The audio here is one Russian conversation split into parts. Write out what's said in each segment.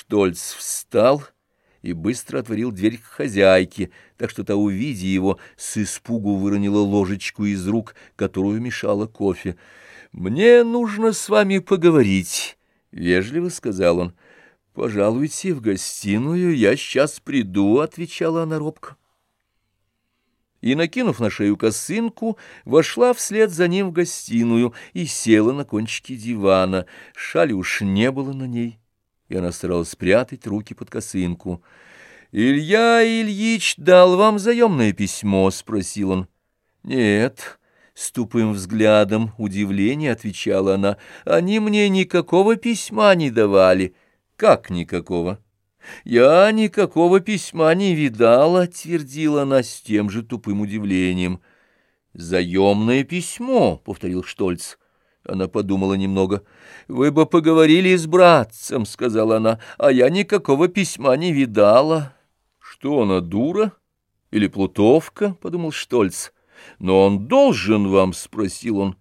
Штольц встал и быстро отворил дверь к хозяйке, так что та, увидя его, с испугу выронила ложечку из рук, которую мешала кофе. «Мне нужно с вами поговорить», — вежливо сказал он. «Пожалуйте в гостиную, я сейчас приду», — отвечала она робко. И, накинув на шею косынку, вошла вслед за ним в гостиную и села на кончике дивана. Шали уж не было на ней и она старалась спрятать руки под косынку. «Илья Ильич дал вам заемное письмо?» — спросил он. «Нет». С тупым взглядом удивления отвечала она. «Они мне никакого письма не давали». «Как никакого?» «Я никакого письма не видала», — твердила она с тем же тупым удивлением. «Заемное письмо», — повторил Штольц. Она подумала немного. «Вы бы поговорили с братцем», — сказала она, — «а я никакого письма не видала». «Что она, дура? Или плутовка?» — подумал Штольц. «Но он должен вам?» — спросил он.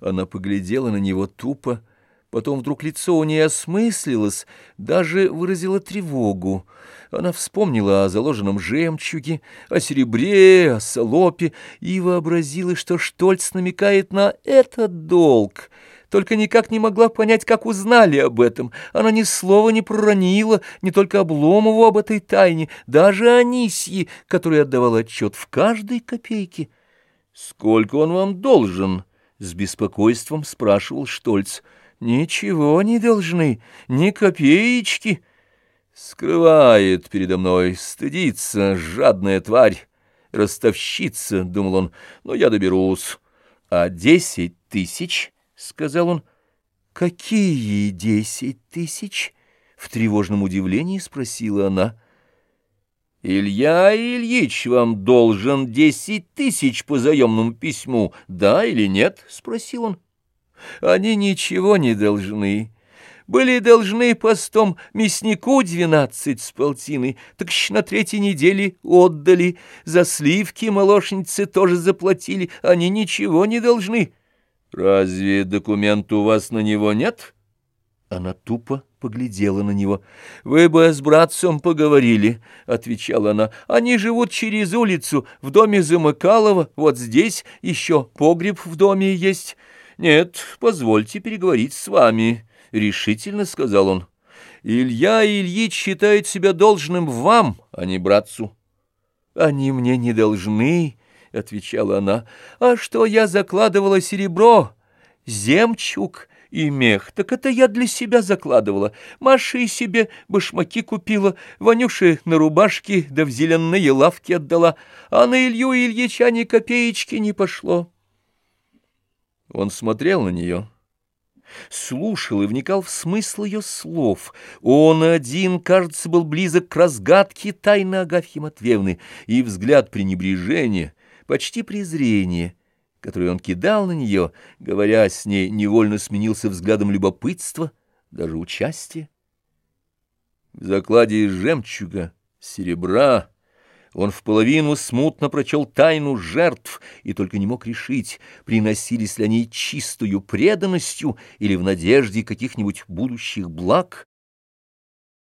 Она поглядела на него тупо. Потом вдруг лицо у нее осмыслилось, даже выразило тревогу. Она вспомнила о заложенном жемчуге, о серебре, о солопе и вообразила, что Штольц намекает на этот долг. Только никак не могла понять, как узнали об этом. Она ни слова не проронила, не только Обломову об этой тайне, даже Анисьи, которой отдавала отчет в каждой копейке. «Сколько он вам должен?» — с беспокойством спрашивал Штольц. Ничего не должны, ни копеечки. Скрывает передо мной, стыдится, жадная тварь, ростовщица, — думал он, — но я доберусь. А десять тысяч, — сказал он, — какие десять тысяч? В тревожном удивлении спросила она. «Илья Ильич вам должен десять тысяч по заемному письму, да или нет?» — спросил он. Они ничего не должны. Были должны постом мяснику двенадцать с полтиной, так еще на третьей неделе отдали. За сливки молочницы тоже заплатили, они ничего не должны. Разве документ у вас на него нет? Она тупо поглядела на него. «Вы бы с братцем поговорили», — отвечала она. «Они живут через улицу, в доме Замыкалова, вот здесь еще погреб в доме есть». «Нет, позвольте переговорить с вами», — решительно сказал он. «Илья Ильич считает себя должным вам, а не братцу». «Они мне не должны», — отвечала она. «А что я закладывала серебро, земчуг и мех, так это я для себя закладывала. Маше себе башмаки купила, Ванюше на рубашки да в зеленые лавки отдала, а на Илью Ильича ни копеечки не пошло». Он смотрел на нее, слушал и вникал в смысл ее слов. Он один, кажется, был близок к разгадке тайны Агафьи Матвеевны, и взгляд пренебрежения, почти презрения, который он кидал на нее, говоря с ней, невольно сменился взглядом любопытства, даже участия. В закладе из жемчуга, серебра, он в половину смутно прочел тайну жертв и только не мог решить, приносились ли они чистую преданностью или в надежде каких-нибудь будущих благ,